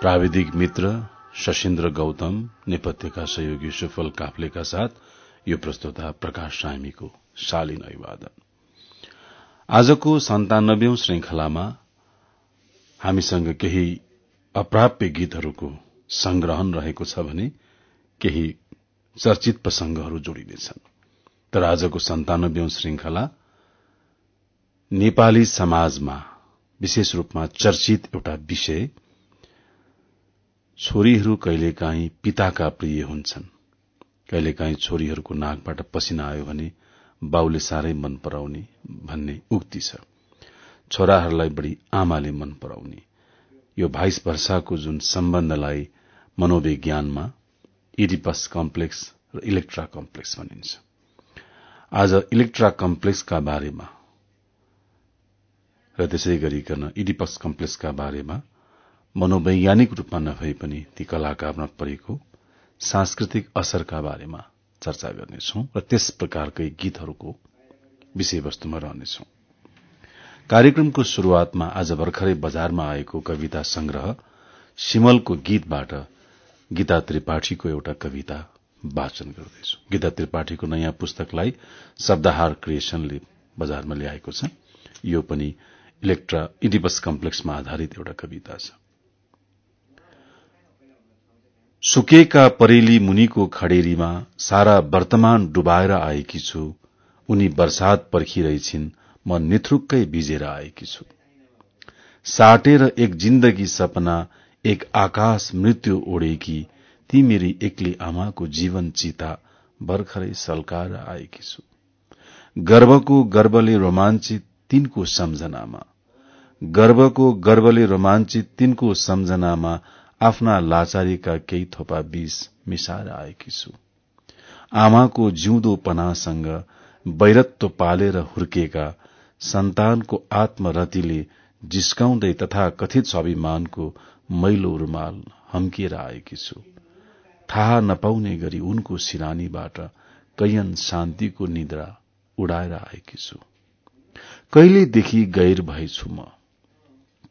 प्राविधिक मित्र शशीन्द्र गौतम नेपथ्यका सहयोगी सुफल काफ्लेका साथ यो प्रस्तुता प्रकाश सामीको शालीन अभिवादन। आजको सन्तानब्बे श्रृंखलामा हामीसँग केही अप्राप्य गीतहरूको संग्रहण रहेको छ भने केही चर्चित प्रसंगहरू जोडिनेछन्। तर आजको सन्तानब्बे श्रृंखला नेपाली समाजमा विशेष रूपमा चर्चित एउटा विषय छोरीहरू कहिलेकाहीँ पिताका प्रिय हुन्छन्। कहिलेकाहीँ छोरीहरूको नाकबाट पसिना आयो भने बाउले साह्रै मन पराउने भन्ने उक्ति छ। छोराहरूलाई बढ़ी आमाले मन पराउने। यो भाइस वर्षाको जुन सम्बन्धलाई मनोविज्ञानमा इडिपस कम्प्लेक्स र इलेक्ट्रा कम्प्लेक्स भनिन्छ। आज इलेक्ट्रा कम्प्लेक्सका बारेमा र त्यसै गरिकन इडिपस कम्प्लेक्सका बारेमा मनोवैज्ञानिक रूपमा नभए पनि ती कलाकारमा परेको सांस्कृतिक असरका बारेमा चर्चा गर्नेछौ र त्यस प्रकारकै गीतहरूको विषयवस्तुमा रहनेछौ। कार्यक्रमको शुरूआतमा आज भर्खरै बजारमा आएको कविता संग्रह सिमलको गीतबाट गीता त्रिपाठीको एउटा कविता वाचन गर्दैछु। गीता त्रिपाठीको नयाँ पुस्तकलाई शब्दहार क्रिएशनले बजारमा ल्याएको छ। यो पनि इलेक्ट्रा इडिपस कम्प्लेक्समा आधारित एउटा कविता छ। सुकेका परेली मुनिको खडेरीमा सारा वर्तमान डुबाएर आएकी छु। उनी वर्षात पर्खिरहेछिन्। म निथुक्कै बिजेर आएकी छु। साटेर एक जिन्दगी सपना एक आकाश मृत्यु ओडेकी ती मेरी एक्ली आमाको जीवन चिता भर्खरै सल्काएर आएकी छु। गर्वको गर्वले रोमाञ्चित तिनको सम्झनामा। गर्वको गर्वले रोमाञ्चित तिनको सम्झनामा आफ्ना लाचारीका केही थोपा बीस मिसाएर आएकी छु। आमाको जिउँदो पनासँग वैरत्व पालेर हुर्केका सन्तानको आत्मरतिले जिस्काउँदै तथा कथित स्वाभिमानको मैलो रूमाल हम्किएर आएकी छु। थाहा नपाउने गरी उनको सिरानीबाट कैयन शान्तिको निद्रा उडाएर आएकी छु। कहिलेदेखि गैर भएछु म?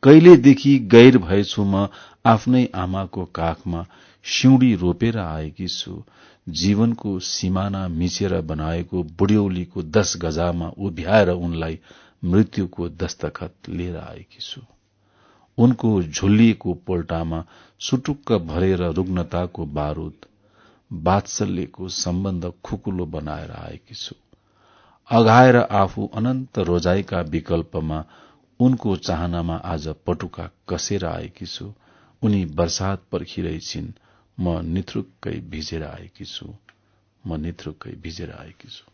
कहिलेदेखि गैर भएछु म आफ्नै आमाको काखमा सिउडी रोपेर आएकी छु। जीवनको सिमाना मिचेर बनाएको बुढ्यौलीको दश गजामा उभ्याएर उनलाई मृत्युको दस्तखत लिएर आएकी छु। उनको झुल्लिएको पोल्टामा सुटुक्क भरेर रुग्नताको बारूद बात्सल्यको सम्बन्ध खुकुलो बनाएर आएकी छु। अघाएर आफू अनन्त रोजाइका विकल्पमा उनको चाहनामा आज पटुका कसेर आएकी छु। उनी वर्षात पर्खिरहेछिन्। म निथ्रुक्कै भिजेर आएकी छु। म निथ्रुक्कै भिजेर आएकी छु।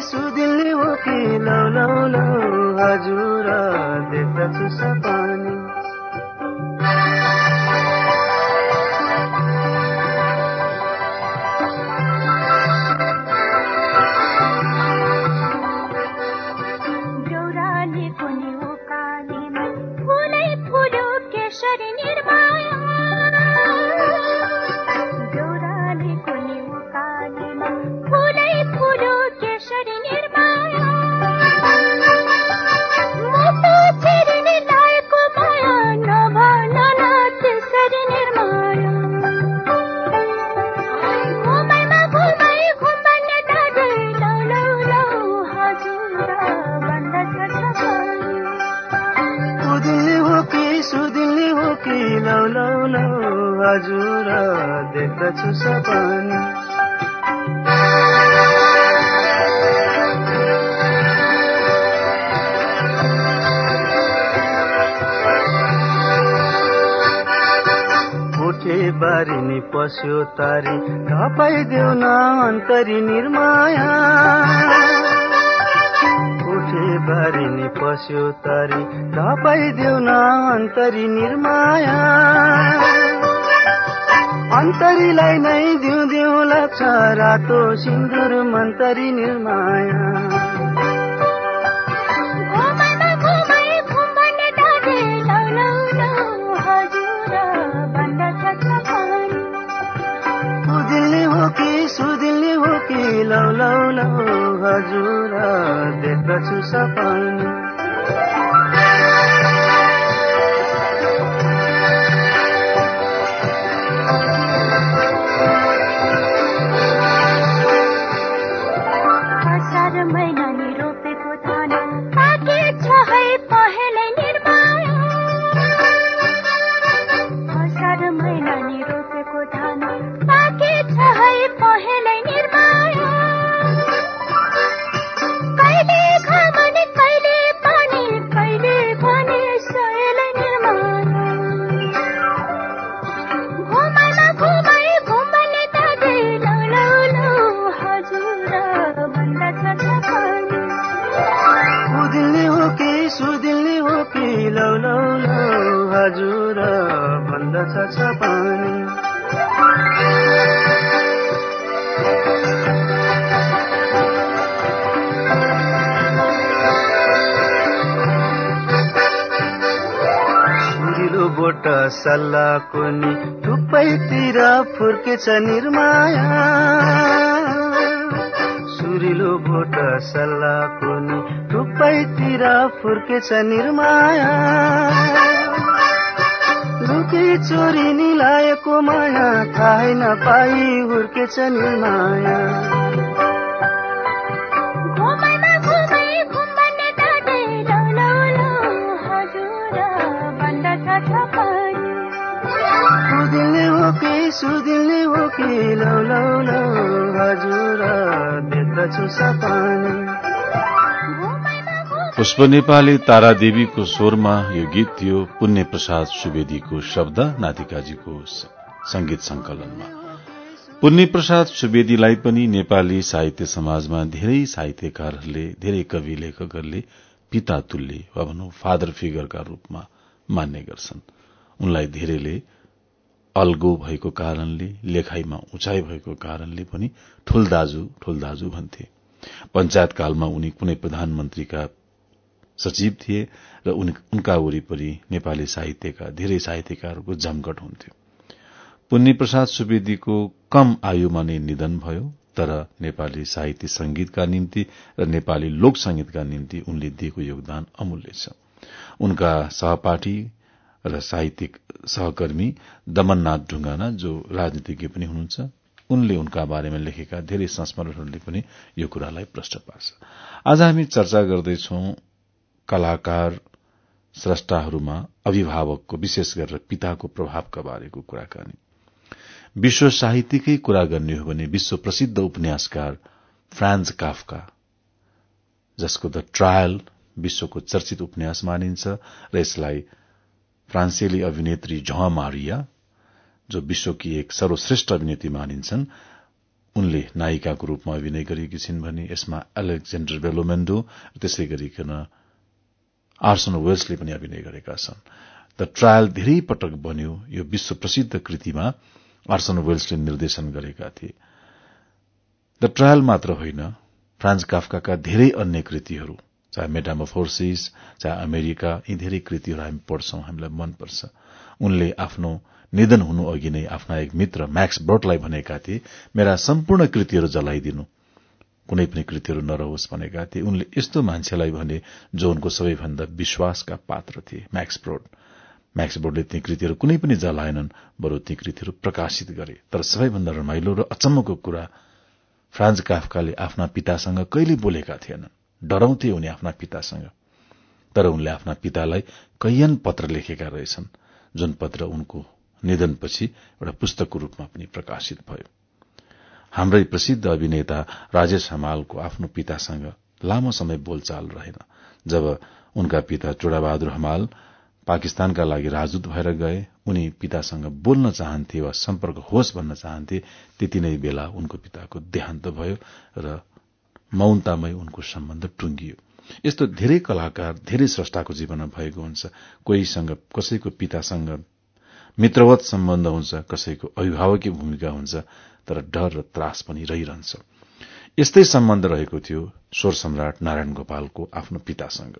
सुदिल्ने हो कि लौ लौ लौ हजुर देख्दछु सपानी। बस्यो तारी धपाइदेऊ न अन्तरी निर्माया। बारिनी पस्यो तरी धपाइदेऊ न अन्तरी निर्माया। अन्तरीलाई नै दिउ दिउ लाग्छ रातो सिन्दुर मन्तरी निर्माया। देख्दछु सपना सल्लाहको नि थुप्पैतिर फुर्केछ निर्माया। सुरिलो भोट सल्लाहको नि थुप्पैतिर फुर्केछ निर्माया। लुकी चोरी निलाएको माया थाहै नपाई हुर्केछ निर्माया। सुदिल्ने हो कि लौ लौ लौ। हजुर देख्दछु सपना। पुष्प नेपाली तारादेवीको स्वरमा यो गीत थियो पुण्य प्रसाद सुवेदीको शब्द नातिकाजीको संगीत संकलनमा पुण्य प्रसाद सुवेदीलाई पनि नेपाली साहित्य समाजमा धेरै साहित्यकारहरूले धेरै कवि लेखकहरूले पिता तुल्य वा भनौं फादर फिगरका रूपमा मान्ने गर्छन्। उनलाई धेरैले अल्गो भएको कारणले लेखाइमा उचाइ भएको कारणले पनि ठूल दाजु ठूल दाजु भन्थे पञ्चायतकालमा उनी कुनै प्रधानमन्त्रीका सचिव थिए र उनका वरिपरि नेपाली साहित्यका धेरै साहित्यकारहरूको जमघट हुन्थ्यो। पुण्य प्रसाद सुवेदीको कम आयुमा नै निधन भयो तर नेपाली साहित्य संगीतका निम्ति र नेपाली लोक संगीतका निम्ति उनले दिएको योगदान अमूल्य छ। उनका सहपाठी र साहित्यिक सहकर्मी दमननाथ ढुङ्गाना जो राजनीतिज्ञ पनि हुनुहुन्छ उनले उनका बारेमा लेखेका धेरै संस्मरणहरूले पनि यो कुरालाई प्रष्ट पार्छ। आज हामी चर्चा गर्दैछौ कलाकार स्रष्टाहरूमा अभिभावकको विशेष गरेर पिताको प्रभावका बारेको कुराकानी। विश्व साहित्यकै कुरा गर्ने हो भने विश्व प्रसिद्ध उपन्यासकार फ्रान्स काफका जसको द ट्रायल विश्वको चर्चित उपन्यास मानिन्छ र यसलाई फ्रान्सेली अभिनेत्री झ मारिया जो विश्वकी एक सर्वश्रेष्ठ अभिनेत्री मानिन्छन् उनले नायिकाको रूपमा अभिनय गरेकी छिन् भने यसमा एलेक्जेन्डर बेलोमेन्डो त्यसै गरिकन आर्सन वेल्सले पनि अभिनय गरेका छन्। द ट्रायल धेरै पटक बन्यो। यो विश्व प्रसिद्ध कृतिमा आर्सन वेल्सले निर्देशन गरेका थिए। द ट्रायल मात्र होइन फ्रान्स काफका धेरै अन्य कृतिहरू चाहे मेटामोफोर्सिस चाहे अमेरिका यी धेरै कृतिहरू हामी पढ्छौं हामीलाई मनपर्छ। उनले आफ्नो निधन हुनु अघि नै आफ्ना एक मित्र म्याक्स ब्रोटलाई भनेका थिए मेरा सम्पूर्ण कृतिहरू जलाइदिनु। कुनै पनि कृतिहरू नरहोस् भनेका थिए। उनले यस्तो मान्छेलाई भने जो उनको सबैभन्दा विश्वासका पात्र थिए। म्याक्स ब्रोड म्याक्स बोर्डले ती कृतिहरू कुनै पनि जलाएनन् बरु ती कृतिहरू प्रकाशित गरे। तर सबैभन्दा रमाइलो र अचम्मको कुरा फ्रान्स काफकाले आफ्ना पितासँग कहिले बोलेका थिएनन्। डराउँथे उनी आफ्ना पितासँग। तर उनले आफ्ना पितालाई कैयन पत्र लेखेका रहेछन् जुन पत्र उनको निधनपछि एउटा पुस्तकको रूपमा पनि प्रकाशित भयो। हाम्रै प्रसिद्ध अभिनेता राजेश हमालको आफ्नो पितासँग लामो समय बोलचाल रहेन जब उनका पिता चुडाबहादुर हमाल पाकिस्तानका लागि राजदूत भएर गए उनी पितासँग बोल्न चाहन्थे वा सम्पर्क होस् भन्न चाहन्थे त्यति नै बेला उनको पिताको देहान्त भयो र मौनतामै उनको सम्बन्ध टुंगियो यस्तो धेरै कलाकार धेरै स्रष्टाको जीवनमा भएको हुन्छ। कोहीसँग कसैको पितासँग मित्रवत सम्बन्ध हुन्छ कसैको अभिभावकीय भूमिका हुन्छ तर डर र त्रास पनि रहिरहन्छ। यस्तै सम्बन्ध रहेको थियो स्वर सम्राट नारायण गोपालको आफ्नो पितासँग।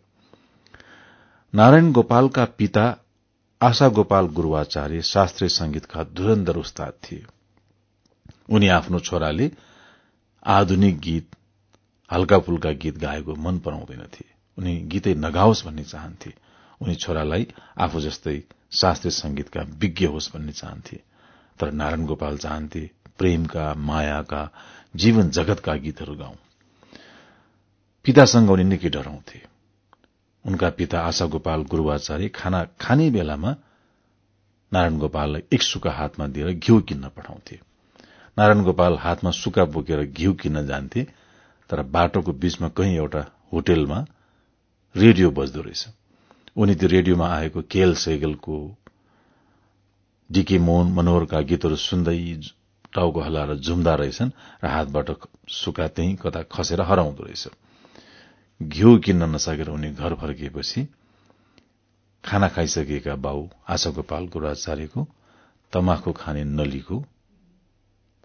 नारायण गोपालका पिता आशा गोपाल गुरूवाचार्य शास्त्रीय संगीतका धुरन्धर उस्ताद थिए। उनी आफ्नो छोराले आधुनिक गीत हल्का फुल्का गीत गाएको मन पराउँदैनथे उनी गीतै नगाओस् भन्ने चाहन्थे। उनी छोरालाई आफू जस्तै शास्त्रीय संगीतका विज्ञ होस् भन्ने चाहन्थे। तर नारायण गोपाल चाहन्थे प्रेमका मायाका जीवन जगतका गीतहरू गाउँ। पितासँग उनी निकै डराउँथे। उनका पिता आशा गोपाल गुरूवाचार्य खाना खाने बेलामा नारायण गोपाललाई एक सुका हातमा दिएर घिउ किन्न पठाउँथे। नारायण गोपाल हातमा सुका बोकेर घिउ किन्न जान्थे। तर बाटोको बीचमा कहीँ एउटा होटेलमा रेडियो बज्दो रहेछ। उनी त्यो रेडियोमा आएको केएल सेगलको डीके मोहन मनोहरका गीतहरू सुन्दै टाउको हल्लाएर झुम्दा रहेछन् र हातबाट सुका त्यही कता खसेर हराउँदो रहेछ। घिउ किन्न नसकेर उनी घर फर्किएपछि खाना खाइसकेका बाउ आशा गोपाल गुराचार्यको तमाखु खाने नलीको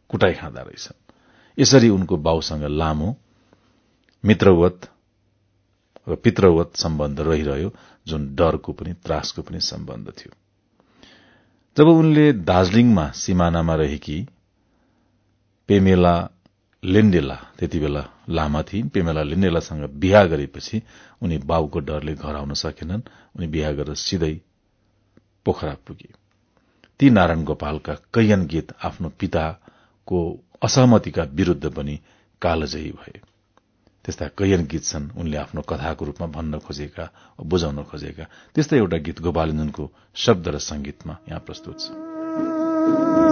कुटाई खाँदा रहेछन्। यसरी उनको बाउसँग लामो मित्रवत र पित्रवत सम्बन्ध रहिरह्यो जुन डरको पनि त्रासको पनि सम्बन्ध थियो। जब उनले दार्जीलिङमा सिमानामा रहेकी पेमेला लिण्डेला त्यति बेला लामा थिइन् पेमेला लिण्डेलासँग बिहा गरेपछि उनी बाउको डरले घर आउन सकेनन् उनी बिहा गरेर सिधै पोखरा पुगे। ती नारायण गोपालका कैयन गीत आफ्नो पिताको असहमतिका विरूद्ध पनि कालजयी भए। त्यस्ता कैयन गीत छन् उनले आफ्नो कथाको रूपमा भन्न खोजेका बुझाउन खोजेका। त्यस्तै एउटा गीत गोपालन्दनको शब्द र संगीतमा यहाँ प्रस्तुत छ।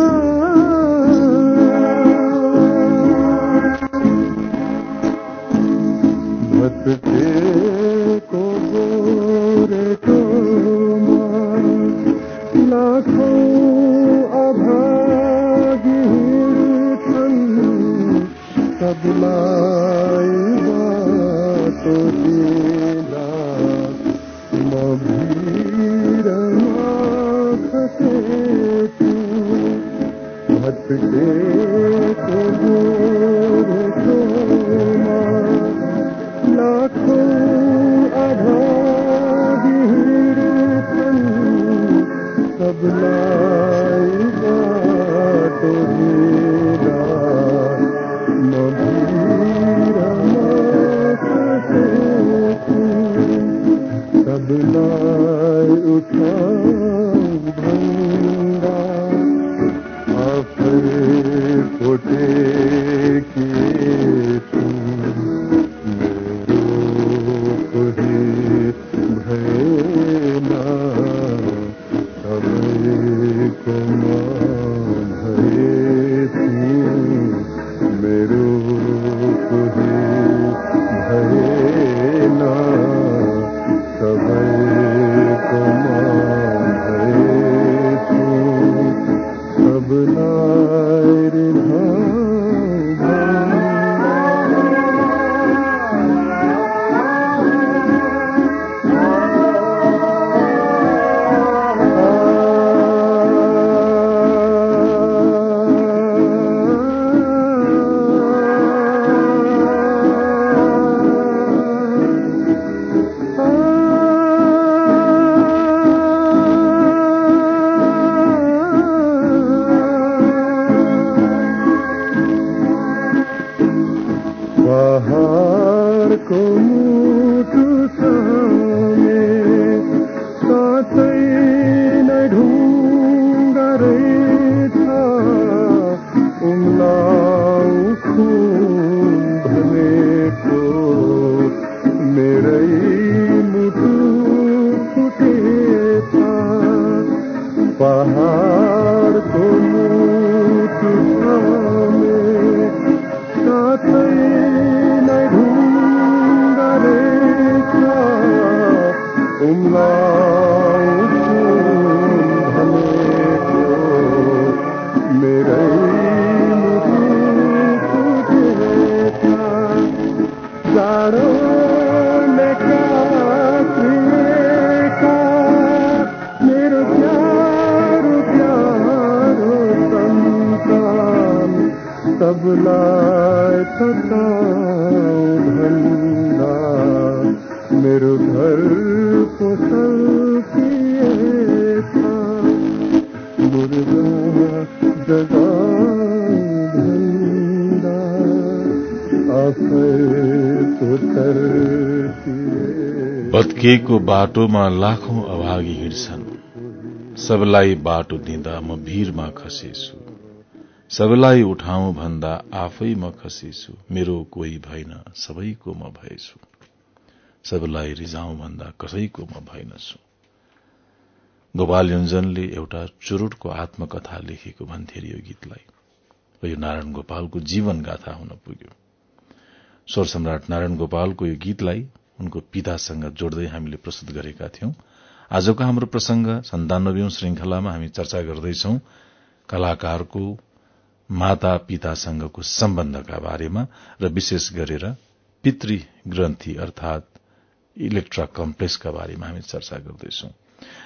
बाटोमा लाखौं अभागी हिँड्छन्। सबलाई बाटो दिँदा म भीरमा खसेछु। सबलाई उठाउ भन्दा आफै म खसेछु। मेरो कोही भएन सबैको म भएछु। सबलाई रिजाउँ भन्दा कसैको म भएनछु। गोपाल एउटा चुरुटको आत्मकथा लेखेको भन्थे यो गीतलाई। यो नारायण गोपालको जीवन गाथा हुन पुग्यो। स्वर सम्राट नारायण गोपालको यो गीतलाई उनको पितासँग जोड्दै हामीले प्रस्तुत गरेका थियौं। आजको हाम्रो प्रसंग सन्तानब्बे श्रृंखलामा हामी चर्चा गर्दैछौ कलाकारको माता पितासँगको सम्बन्धका बारेमा र विशेष गरेर पितृ ग्रन्थी अर्थात इलेक्ट्रा कम्प्लेक्सका बारेमा हामी चर्चा गर्दैछौ।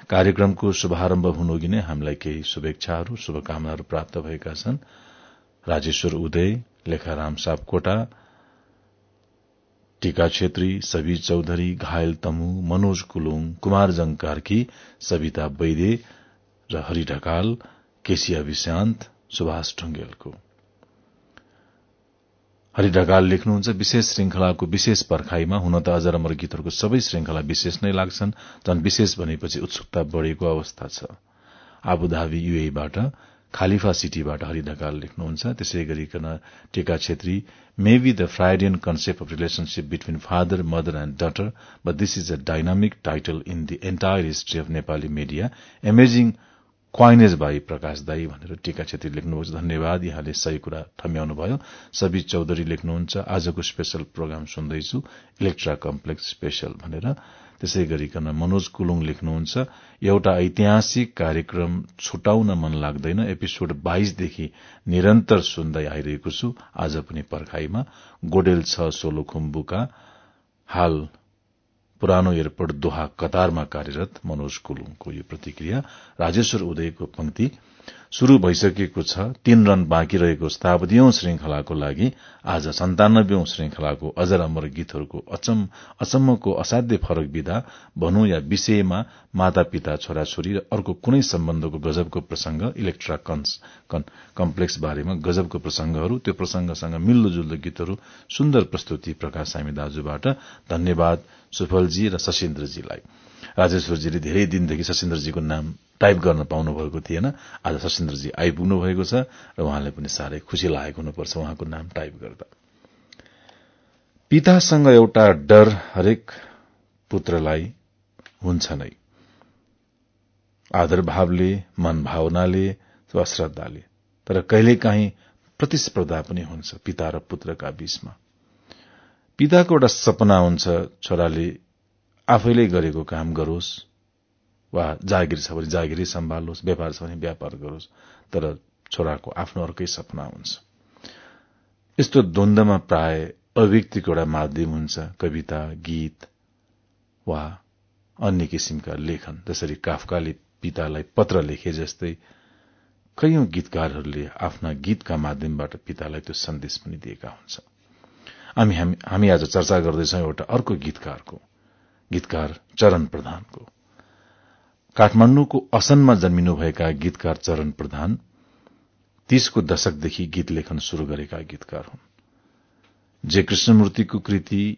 कार्यक्रमको शुभारम्भ हुनुअघि नै हामीलाई केही शुभेच्छाहरू शुभकामनाहरू प्राप्त भएका छन्। राजेश्वर उदय लेखाराम सापकोटा टीका छेत्री सबी चौधरी घायल तमु मनोज कुलुङ कुमार जङ कार्की सविता वैदे र हरि ढकाल केसिया विशान्त सुभाष ढुङ्गेलको हरि ढकाल लेख्नुहुन्छ विशेष श्रृंखलाको विशेष पर्खाईमा हुन त अजर अमर गीतहरूको सबै श्रृंखला विशेष नै लाग्छन् झन विशेष भनेपछि उत्सुकता बढ़ेको अवस्था छ। आबुधाबी युएबाट खालिफा सिटीबाट हरि ढकाल लेख्नुहुन्छ। त्यसै गरिकन Teka Chhetri maybe the Freudian concept of relationship between father mother and daughter but this is a dynamic title in the entire history of Nepali media amazing coinage भाइ प्रकाश दाई भनेर टीका छेत्री लेख्नुभएको छ धन्यवाद यहाँले सही कुरा ठम्याउनु भयो सबी चौधरी लेख्नुहुन्छ आजको स्पेशल प्रोग्राम सुन्दैछु इलेक्ट्रा कम्प्लेक्स स्पेशल भनेर। त्यसै गरिकन मनोज कुलुङ लेख्नुहुन्छ एउटा ऐतिहासिक कार्यक्रम छुटाउन मन लाग्दैन। एपिसोड बाइसदेखि निरन्तर सुन्दै आइरहेको छु। आज पनि पर्खाईमा गोडेल छ सोलोखुम्बुका हाल पुरानो एयरपोर्ट दोहा कतारमा कार्यरत मनोज कुलुङको यो प्रतिक्रिया राजेश्वर उदयको पंक्ति शुरू भइसकेको छ तीन रन बाँकी रहेको शताब्दीौं श्रृंखलाको लागि आज सन्तानब्बे श्रृंखलाको अजर अमर गीतहरूको अचम्मको असाध्य फरक विधा भनौं या विषयमा माता पिता छोराछोरी र अर्को कुनै सम्बन्धको गजबको प्रसंग इलेक्ट्रा कम्प्लेक्स बारेमा गजबको प्रसंगहरू त्यो प्रसंगसँग मिल्दोजुल्दो गीतहरू सुन्दर प्रस्तुति प्रकाश सामी दाजुबाट। धन्यवाद सुफलजी र सशिन्द्रजीलाई। राजेश्वरजीले धेरै दिनदेखि सशिन्द्रजीको नाम टाइप गर्न पाउनु भएको थिएन। आज सशिन्द्रजी आइपुग्नु भएको छ र उहाँलाई पनि साह्रै खुशी लागेको हुनुपर्छ उहाँको नाम टाइप गर्दा। पितासँग एउटा डर हरेक पुत्रलाई हुन्छ नै। आदर भावले मन भावनाले वा श्रद्धाले। तर कहिलेकाहीँ प्रतिस्पर्धा पनि हुन्छ पिता र पुत्रका बीचमा। पिताको एउटा सपना हुन्छ छोराले आफैले गरेको काम गरोस् वा जागिर छ भने जागिरै सम्हालोस् व्यापार छ भने व्यापार गरोस् तर छोराको आफ्नो अर्कै सपना हुन्छ। यस्तो द्वन्दमा प्राय अभिव्यक्तिको एउटा माध्यम हुन्छ कविता गीत वा अन्य किसिमका लेखन जसरी काफकाले पितालाई पत्र लेखे जस्तै कैयौं गीतकारहरूले आफ्ना गीतका माध्यमबाट पितालाई त्यो सन्देश पनि दिएका हुन्छन्। हामी हामी आज चर्चा गर्दैछौ एउटा अर्को गीतकारको। गीतकार चरण प्रधानको। काठमाण्डुको असनमा जन्मिनुभएका गीतकार चरण प्रधान तीसको दशकदेखि गीत लेखन शुरू गरेका गीतकार हुन्। जे कृष्णमूर्तिको कृति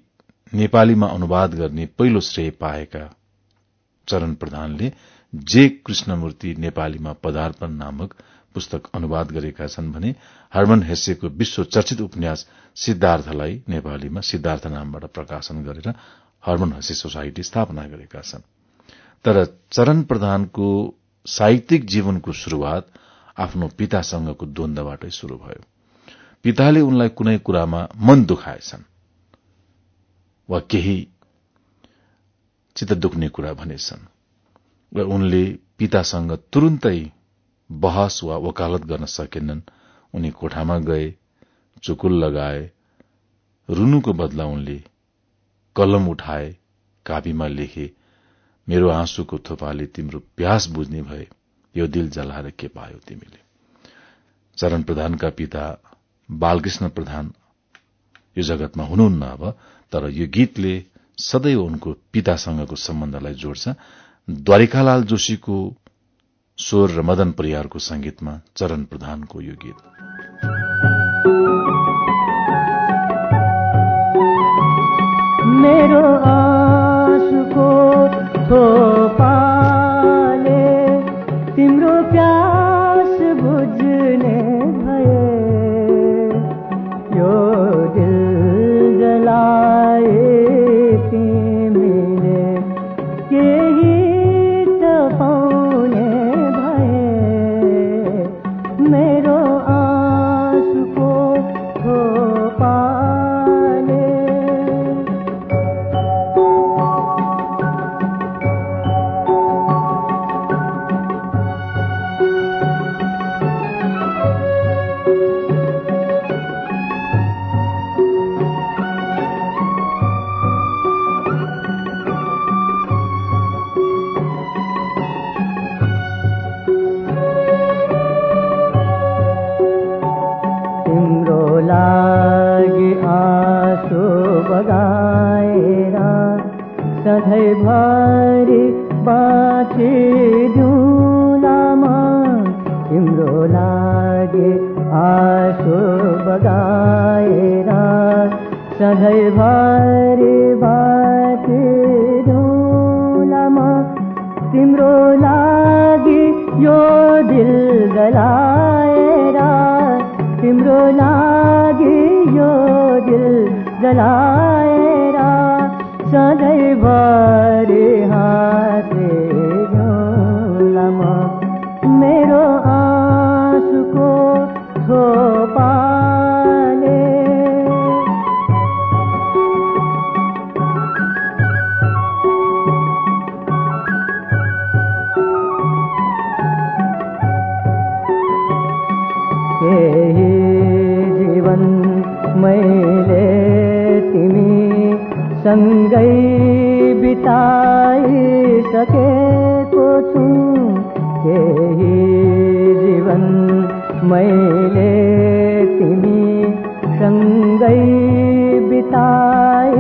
नेपालीमा अनुवाद गर्ने पहिलो श्रेय पाएका चरण प्रधानले जे कृष्णमूर्ति नेपालीमा पदार्पण नामक पुस्तक अनुवाद गरेका छन् भने हर्मन हेस्सेको विश्व चर्चित उपन्यास सिद्धार्थलाई नेपालीमा सिद्धार्थ नामबाट प्रकाशन गरेर हर्मन हेस्से सोसाइटी स्थापना गरेका छन्। तर चरण प्रधानको साहित्यिक जीवनको शुरूआत आफ्नो पितासँगको द्वन्दबाटै शुरू भयो। पिताले उनलाई कुनै कुरामा मन दुखाएछन् वा केही चित्त दुख्ने कुरा भनेछन् र उनले पितासँग तुरुन्तै बहस वा वकालत गर्न सकेनन्। उनी कोठामा गए चुकुल लगाए रुनुको बदला उनले कलम उठाए कापीमा लेखे मेरो आँसुको थोपाले तिम्रो प्यास बुझ्ने भए यो दिल जलाएर के पायो तिमीले? चरण प्रधानका पिता बालकृष्ण प्रधान यो जगतमा हुनुहुन्न अब तर यो गीतले सदैव उनको पितासँगको सम्बन्धलाई जोड्छ। द्वारिकालाल जोशीको स्वर र मदन परियारको संगीतमा चरण प्रधानको यो गीत। तिम्रो लागि यो दिल जलाएर तिम्रो लागि यो दिल जलाएर सधैँभरि मैले तिमी सँगै बिताइसकेको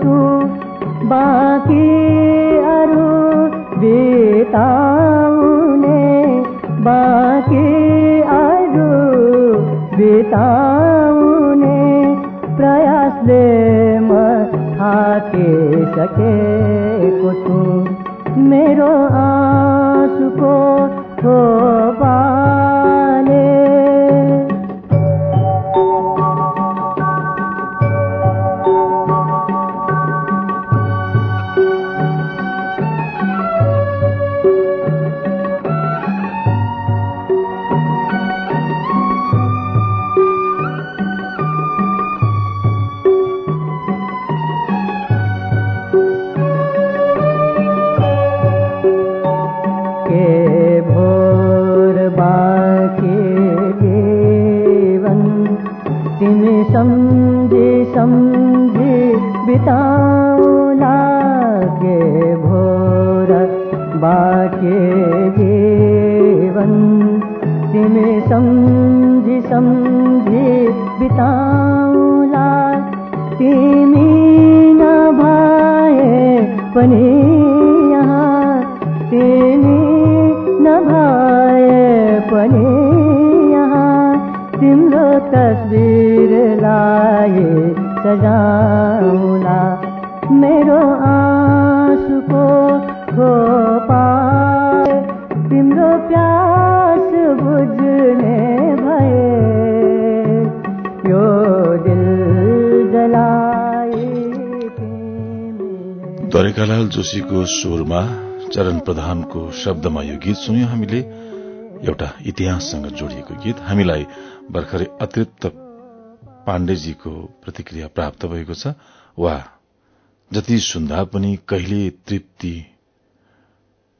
छु। बाँकी अरू बिताउने बाँकी अरू बिताउने प्रयासले म थाकिसकेको छु। मेरो आँसुको थोपाले जोशीको स्वरमा चरण प्रधानको शब्दमा यो गीत सुन्यौं हामीले। एउटा इतिहाससँग जोडिएको गीत। हामीलाई भर्खरै अतिरिक्त पाण्डेजीको प्रतिक्रिया प्राप्त भएको छ। वा जति सुन्दा पनि कहिले तृप्ति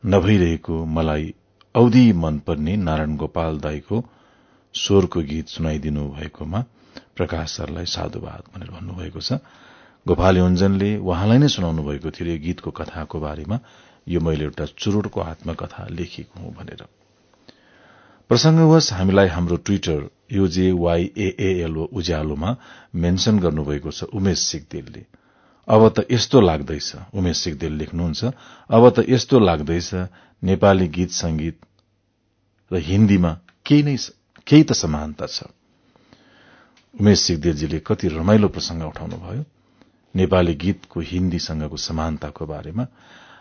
नभइरहेको मलाई औधी मनपर्ने नारायण गोपाल दाईको स्वरको गीत सुनाइदिनु भएकोमा प्रकाश सरलाई साधुवाद भनेर भन्नुभएको छ। गोपाल योन्जनले उहाँलाई नै सुनाउनु भएको थियो यो गीतको कथाको बारेमा। यो मैले एउटा चुरोटको आत्मकथा लेखेको हुँ भनेर। प्रसंगवश हामीलाई हाम्रो ट्विटर योजेवाईएएलओ उज्यालोमा मेन्शन गर्नुभएको छ उमेश सिगदेलले। अब त यस्तो लाग्दैछ उमेश सिगदेल लेख्नुहुन्छ अब त यस्तो लाग्दैछ नेपाली गीत संगीत र हिन्दीमा केही त समानता छ। उमेश सिगदेलजीले कति रमाइलो प्रसंग उठाउनुभयो। नेपाली गीतको हिन्दीसँगको समानताको बारेमा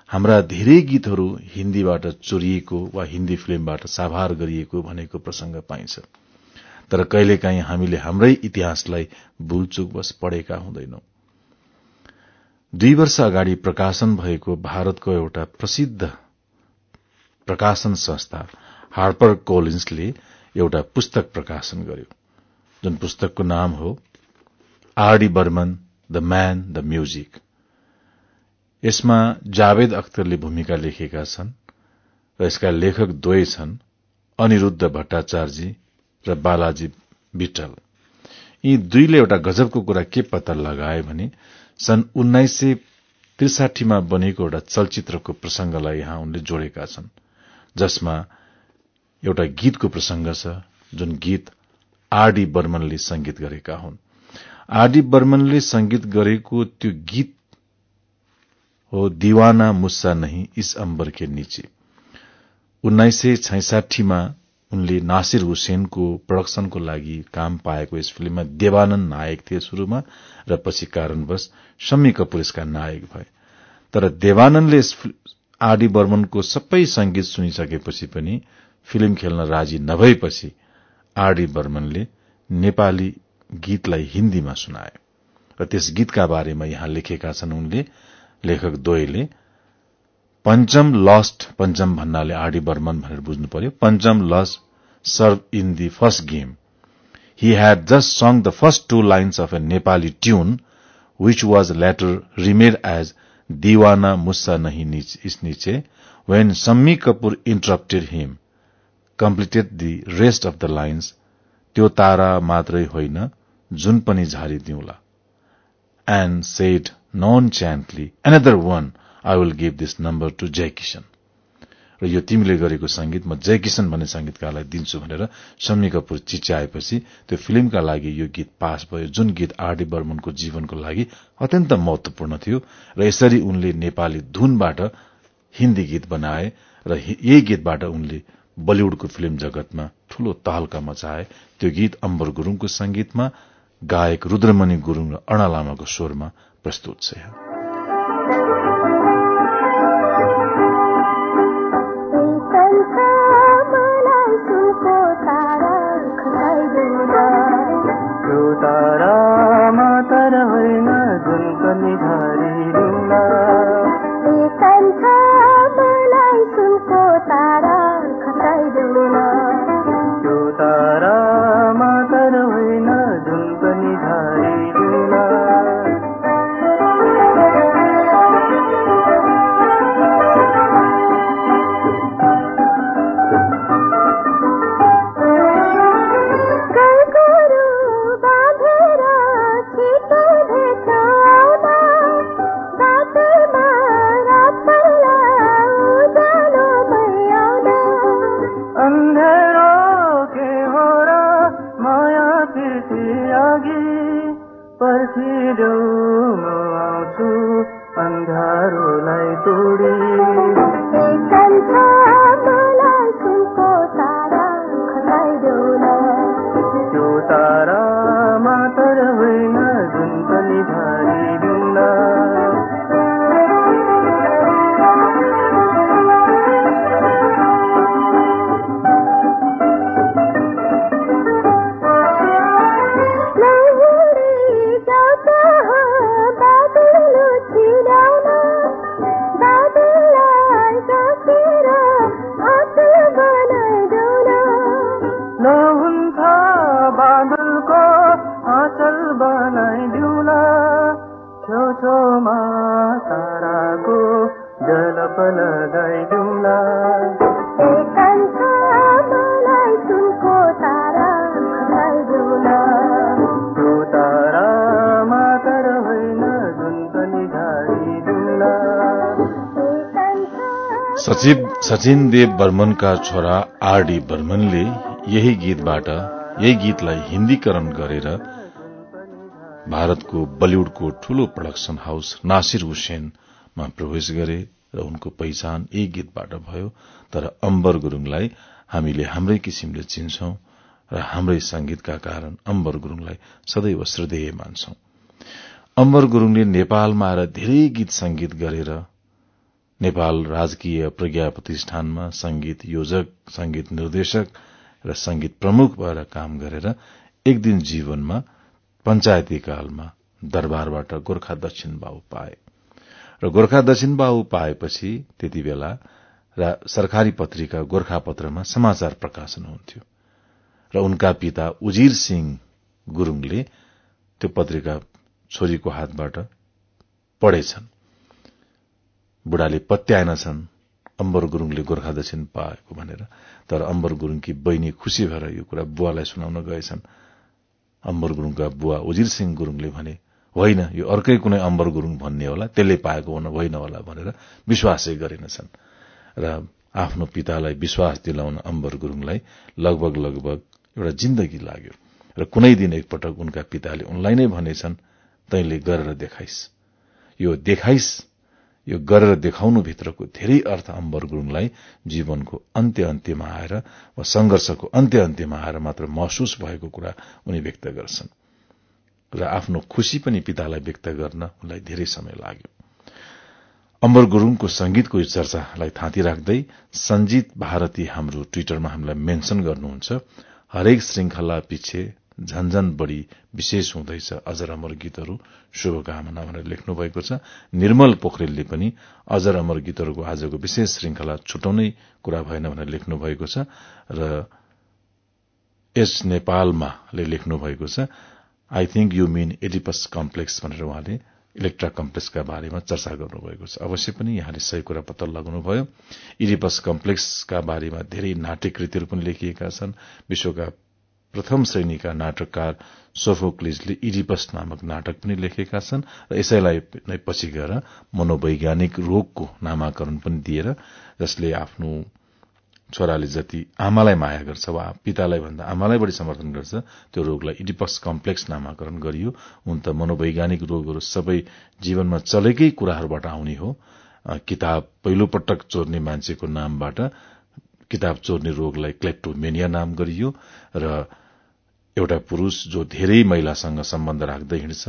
हाम्रा धेरै गीतहरू हिन्दीबाट चोरिएको वा हिन्दी फिल्मबाट साभार गरिएको भनेको प्रसंग पाइन्छ। तर कहिलेकाहीँ हामीले हाम्रै इतिहासलाई भूलचुक बस पढेका हुँदैनौं। दुई वर्ष अगाडि प्रकाशन भएको भारतको एउटा प्रसिद्ध प्रकाशन संस्था हार्पर कोलिन्सले एउटा पुस्तक प्रकाशन गर्यो जुन पुस्तकको नाम हो RD Burman the man the music यसमा जावेद अख्तरले भूमिका लेखेका छन् र यसका लेखक द्वय छन् अनिरूद्ध भट्टाचार्यजी र बालाजी विठल यी दुईले एउटा गजबको कुरा के पत्ता लगाए भने सन् उन्नाइस सय त्रिसाठीमा बनेको एउटा चलचित्रको प्रसंगलाई यहाँ उनले जोडेका छन् जसमा एउटा गीतको प्रसंग छ जुन गीत आरडी बर्मनले संगीत गरेका हुन्। आरडी बर्मनले संगीत गरेको त्यो गीत हो दीवाना मुस्सा नहीं इस अम्बर के नीचे। उन्नाइस सय छैसाठीमा उनले नासिर हुसेनको प्रोडक्शनको लागि काम पाएको यस फिल्ममा देवानन्द नायक थिए शुरूमा र पछि कारणवश शम्मी कपूर नायक भए। तर देवानन्दले आरडी बर्मनको सबै संगीत सुनिसकेपछि पनि फिल्म खेल्न राजी नभएपछि आरडी बर्मनले नेपाली गीतलाई हिन्दीमा सुनाए। र त्यस गीतका बारेमा यहाँ लेखेका छन् उनले लेखक द्वयले पञ्चम लस्ट पञ्चम भन्नाले आर्डी बर्मन भनेर बुझ्नु पर्यो। Pancham lost serve in the first game. He had just sang the first two lines of a Nepali tune which was later remade as दिवाना मुस्सा नही स्निचे when Shammi Kapoor interrupted him completed the rest of the lines त्यो तारा मात्रै होइन जुन पनि झारिदिउला and said non-chantly, another one, I will give this number to Jai Kishan. र यो तिमीले गरेको संगीत म जय किशन भन्ने संगीतकारलाई दिन्छु भनेर शम्मी कपूर चिच्याएपछि त्यो फिल्मका लागि यो गीत पास भयो जुन गीत आरडी बर्मनको जीवनको लागि अत्यन्त महत्वपूर्ण थियो र यसरी उनले नेपाली धुनबाट हिन्दी गीत बनाए र यही गीतबाट उनले बलिउडको फिल्म जगतमा ठूलो तहल्का मचाए त्यो गीत अम्बर गुरूङको संगीतमा गायक रुद्रमणि गुरूङ र अणा लामाको स्वरमा प्रस्तुत छ तारा मातर होइन जुन पनि धरिदिउँला सचिव सचिन देव बर्मनका छोरा आरडी बर्मनले यही गीतबाट यही गीतलाई हिन्दीकरण गरेर भारतको बलिउडको ठूलो प्रोडक्सन हाउस नासिर हुसेनमा प्रवेश गरे र उनको पहिचान यही गीतबाट भयो। तर अम्बर गुरूङलाई हामीले हाम्रै किसिमले चिन्छौं र हाम्रै संगीतका कारण अम्बर गुरूङलाई सदैव श्रद्धेय मान्छौं। अम्बर गुरूङले नेपालमा आएर धेरै गीत संगीत गरेर नेपाल राजकीय प्रज्ञा प्रतिष्ठानमा संगीत योजक संगीत निर्देशक र संगीत प्रमुख भएर काम गरेर एक दिन जीवनमा पञ्चायती कालमा दरबारबाट गोर्खा दक्षिण बाहु पाए। र गोर्खा दक्षिण बाहु पाएपछि त्यति बेला र सरकारी पत्रिका गोर्खा पत्रमा समाचार प्रकाशन हुन्थ्यो। र उनका पिता उजिर सिंह गुरूङले त्यो पत्रिका छोरीको हातबाट पढेछन्। बुढाले पत्याएनछन् अम्बर गुरूङले गोर्खा दक्षिण पाएको भनेर। तर अम्बर गुरूङकी बहिनी खुशी भएर यो कुरा बुवालाई सुनाउन गएछन् अम्बर गुरूङका बुवा उजिर सिंह गुरूङले भने होइन यो अर्कै कुनै अम्बर गुरूङ भन्ने होला त्यसले पाएको होइन होला भनेर विश्वासै गरेनछन् र आफ्नो पितालाई विश्वास दिलाउन अम्बर गुरूङलाई लगभग लगभग एउटा जिन्दगी लाग्यो। र कुनै दिन एकपटक उनका पिताले उनलाई नै भनेछन् तैले गरेर देखाइस। यो देखाइस यो गरेर देखाउनु भित्रको धेरै अर्थ अम्बर गुरूङलाई जीवनको अन्त्य अन्त्यमा आएर वा संघर्षको अन्त्य अन्त्यमा आएर मात्र महसुस भएको कुरा उनी व्यक्त गर्छन् र आफ्नो खुशी पनि पितालाई व्यक्त गर्न उनलाई धेरै समय लाग्यो। अम्बर गुरूङको संगीतको चर्चालाई थाँती राख्दै संजीत भारती हाम्रो ट्विटरमा हामीलाई मेन्शन गर्नुहुन्छ हरेक श्रृंखला पछि झन्झन बढ़ी विशेष हुँदैछ अजर अमर गीतहरू। शुभकामना भनेर लेख्नु भएको छ। निर्मल पोखरेलले पनि अजर अमर गीतहरूको आजको विशेष श्रृंखला छुटाउनै कुरा भएन भनेर लेख्नु भएको छ र एस नेपालमाले लेख्नु भएको छ I think you mean Oedipus complex भनेर उहाँले इलेक्ट्रा कम्प्लेक्सका बारेमा चर्चा गर्नुभएको छ। अवश्य पनि यहाँले सही कुरा पत्ता लगाउनुभयो। इडिपस कम्प्लेक्सका बारेमा धेरै नाट्य कृतिहरू पनि लेखिएका छन्। विश्वका प्रथम श्रेणीका नाटककार सोफोक्लिजले इडिपस नामक नाटक पनि लेखेका छन् र यसैलाई नै पछि गएर मनोवैज्ञानिक रोगको नामाकरण पनि दिएर जसले आफ्नो छोराले जति आमालाई माया गर्छ वा पितालाई भन्दा आमालाई बढी समर्थन गर्छ त्यो रोगलाई इडिपस कम्प्लेक्स नामाकरण गरियो। हुन त मनोवैज्ञानिक रोगहरू सबै जीवनमा चलेकै कुराहरूबाट आउने हो। किताब पहिलो पटक चोर्ने मान्छेको नामबाट किताब चोर्ने रोगलाई क्लेप्टोमेनिया नाम गरियो र एउटा पुरूष जो धेरै महिलासँग सम्बन्ध राख्दै हिँड्छ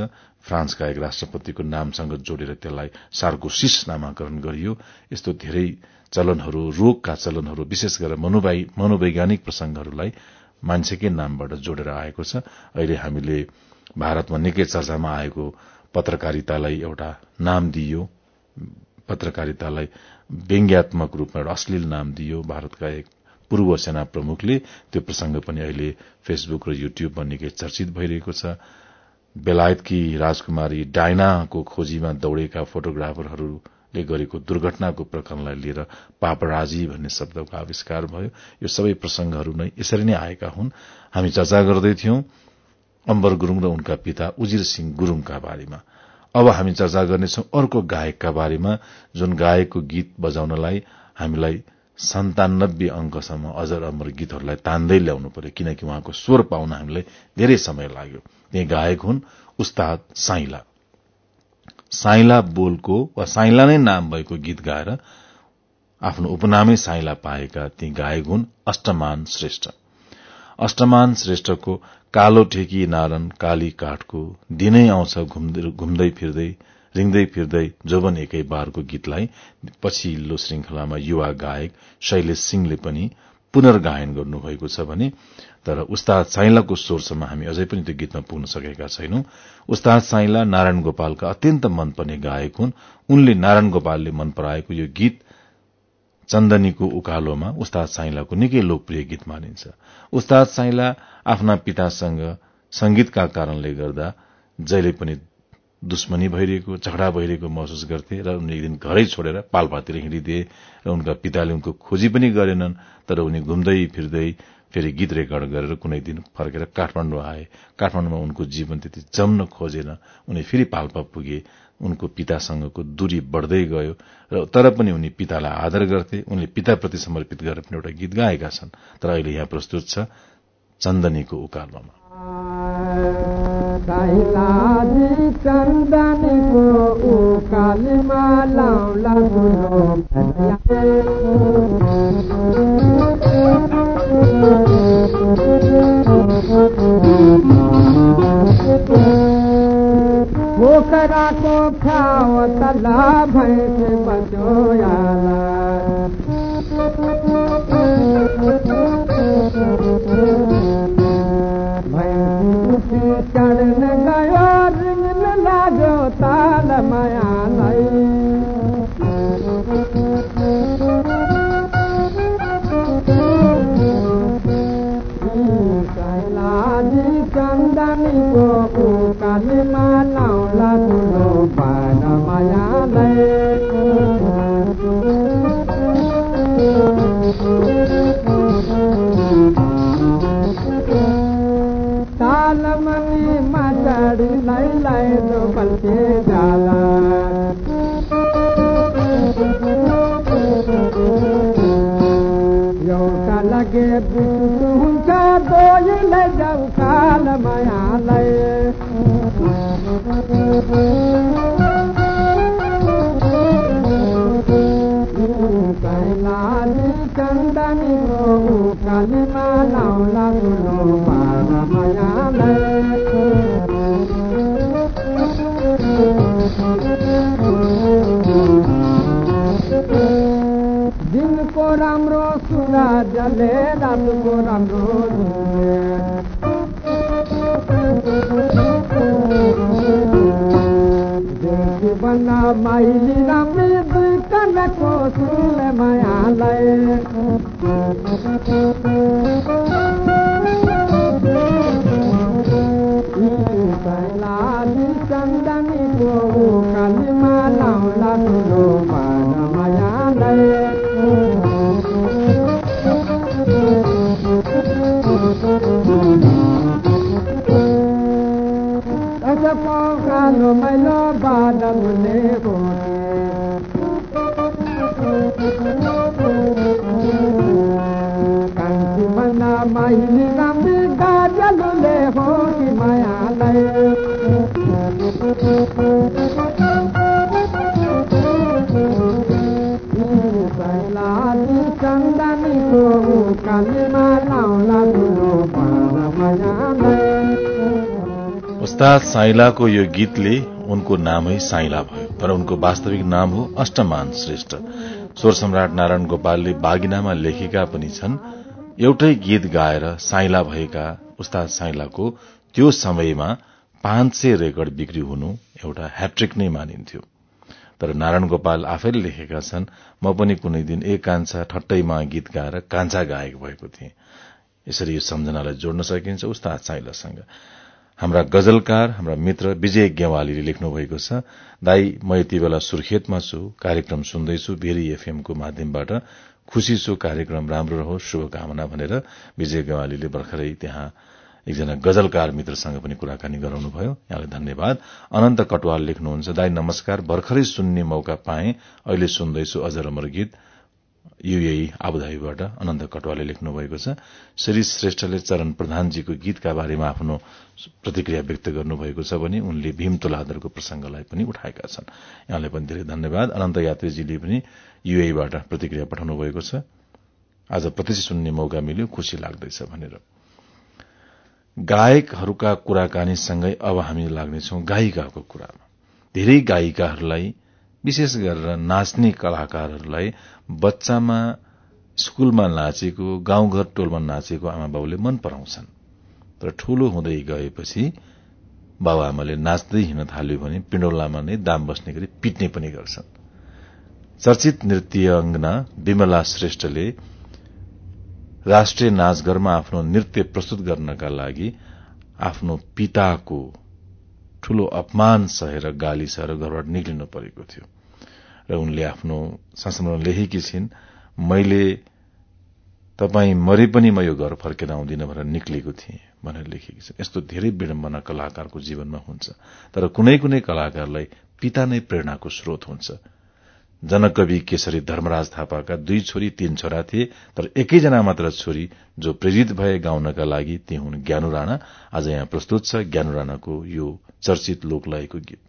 फ्रान्सका एक राष्ट्रपतिको नामसँग जोडेर त्यसलाई सार्कोसिस नामाकरण गरियो। यस्तो धेरै चलनहरू रोगका चलनहरू विशेष गरेर मनोवैज्ञानिक प्रसंगहरूलाई मान्छेकै नामबाट जोडेर आएको छ। अहिले हामीले भारतमा निकै चर्चामा आएको पत्रकारितालाई एउटा नाम दिइयो। पत्रकारितालाई व्यङ्ग्यात्मक रूपमा एउटा अश्लील नाम दियो भारतका एक पूर्व सेना प्रमुखले त्यो प्रसंग पनि अहिले फेसबुक र युट्युबमा निकै चर्चित भइरहेको छ। बेलायतकी राजकुमारी डायनाको खोजीमा दौड़ेका फोटोग्राफरहरूले गरेको दुर्घटनाको प्रकरणलाई लिएर पापराजी भन्ने शब्दको आविष्कार भयो। यो सबै प्रसंगहरू नै यसरी नै आएका हुन्। हामी चर्चा गर्दैथ्यौं अम्बर गुरूङ र उनका पिता उजिर सिंह गुरूङका बारेमा। अब हामी चर्चा गर्नेछौ अर्को गायकका बारेमा जुन गायकको गीत बजाउनलाई हामीलाई सन्तानब्बे अंकसम्म अजर अमर गीतहरूलाई तान्दै ल्याउनु पर्यो किनकि उहाँको स्वर पाउन हामीलाई धेरै समय लाग्यो। त्यही गायक हुन् उस्ताद साइला। साइला बोलको वा साइला नै नाम भएको गीत गाएर आफ्नो उपनामै साइला पाएका ती गायक हुन् अष्टमान श्रेष्ठ। अष्टमान श्रेष्ठको कालो ठेकी नारायण काली काठको दिनै आउँछ घुम्दै फिर्दै रिङ्दै फिर्दै जोबन एकै बारको गीतलाई पछिल्लो श्रृंखलामा युवा गायक शैलेश सिंहले पनि पुनर्गायन गर्नुभएको छ भने तर उस्ताद साइलाको स्वरसम्म हामी अझै पनि त्यो गीतमा पुग्न सकेका छैनौं। उस्ताद साइला नारायण गोपालका अत्यन्त मनपर्ने गायक हुन्। उनले नारायण गोपालले मन पराएको यो गीत चन्दनीको उकालोमा उस्ताद साइलाको निकै लोकप्रिय गीत मानिन्छ। उस्ताद साइला आफ्ना पितासँग संगीतका कारणले गर्दा जहिले पनि दुश्मनी भइरहेको झगडा भइरहेको महसुस गर्थे र उनी एक दिन घरै छोडेर पाल्पातिर हिँडिदिए र उनका पिताले उनको खोजी पनि गरेनन् तर उनी घुम्दै फिर्दै फेरि गीत रेकर्ड गरेर कुनै दिन फर्केर काठमाडौँ आए। काठमाडौँमा उनको जीवन त्यति जम्न खोजेन। उनी फेरि पाल्पा पुगे। उनको पितासँगको दूरी बढ़दै गयो र तर पनि उनी पितालाई आदर गर्थे। उनले पिताप्रति समर्पित गरेर पनि एउटा गीत गाएका छन्। तर अहिले यहाँ प्रस्तुत छ चन्दनीको उकालोमा। कैलाजी चंदनी माला तला भैंस बचो बजोया कालीमा लाउला पार दिनको राम्रो सुना जले रातको राम्रो बन्ना माइली राम्री दुई कनको सुनले मायालाई उस्ताद साइलाको यो गीतले उनको नामै साइला भयो तर उनको वास्तविक नाम हो अष्टमान श्रेष्ठ। स्वर सम्राट नारायण गोपालले बागिनामा लेखेका पनि छन् एउटै गीत गाएर साइला भएका उस्ताद साइलाको त्यो समयमा पाँच सय रेकर्ड बिक्री हुनु एउटा ह्याट्रिक नै मानिन्थ्यो। तर नारायण गोपाल आफैले लेखेका छन् म पनि कुनै दिन एक कान्छा ठट्टैमा गीत गाएर कान्छा गायक भएको थिएँ। यसरी यो सम्झनालाई जोड्न सकिन्छ उस्ताद साइलासँग हाम्रा गजलकार हाम्रा मित्र विजय गेवालीले लेख्नु भएको छ दाई म यति बेला सुर्खेतमा छु कार्यक्रम सुन्दैछु भेरी एफएमको माध्यमबाट। खुशी छु कार्यक्रम राम्रो रहोस् शुभकामना भनेर विजय गेवालीले भर्खरै त्यहाँ एकजना गजलकार मित्रसँग पनि कुराकानी गराउनुभयो। यहाँलाई धन्यवाद। अनन्त कटवाल लेख्नुहुन्छ दाई नमस्कार भर्खरै सुन्ने मौका पाए अहिले सुन्दैछु अजर अमर गीत। युएई आबुधाबीबाट अनन्त कटवालले लेख्नु भएको छ। श्री श्रेष्ठले चरण प्रधानजीको गीतका बारेमा आफ्नो प्रतिक्रिया व्यक्त गर्नुभएको छ भने उनले भीम तुलाधरको प्रसंगलाई पनि उठाएका छन्। यहाँलाई पनि धेरै धन्यवाद। अनन्त यात्रीजीले पनि युएईबाट प्रतिक्रिया पठाउनु भएको छ। आज प्रत्यक्ष सुन्ने मौका मिल्यो खुशी लाग्दैछ भनेर। गायकहरूका कुराकानीसँगै अब हामी लाग्नेछौ गायिकाको कुरामा। धेरै गायिकाहरूलाई विशेष गरेर नाच्ने कलाकारहरूलाई बच्चामा स्कूलमा नाचेको गाउँघर टोलमा नाचेको आमा बाबुले मन पराउँछन्। तर ठूलो हुँदै गएपछि बाबुआमाले नाच्दै हिँड्न थाल्यो भने पिण्डोलामा नै दाम बस्ने गरी पिट्ने पनि गर्छन्। चर्चित नृत्य अङ्गना विमला श्रेष्ठले राष्ट्रिय नाचघरमा आफ्नो नृत्य प्रस्तुत गर्नका लागि आफ्नो पिताको ठूलो अपमान सहेर गाली सहेर घरबाट निक्लिनु परेको थियो। र उनले आफ्नो संस्मरण लेखेकी छिन्। मैले तपाई मरे पनि म यो घर फर्केर आउँदिन भनेर निक्लेको थिएँ भनेर लेखेकी छन् यस्तो धेरै विडम्बना कलाकारको जीवनमा हुन्छ। तर कुनै कुनै कलाकारलाई पिता नै प्रेरणाको स्रोत हुन्छ। जनकवि केशरी धर्मराज थापाका दुई छोरी तीन छोरा थिए। तर एकैजना मात्र छोरी जो प्रेरित भए गाउनका लागि ती हुन् ज्ञानु राणा। आज यहाँ प्रस्तुत छ ज्ञानु राणाको यो चर्चित लोकलयको गीत।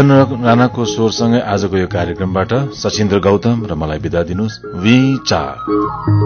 ज्ञान राणाको स्वरसँगै आजको यो कार्यक्रमबाट सचिन्द्र गौतम र मलाई विदा दिनुहोस्।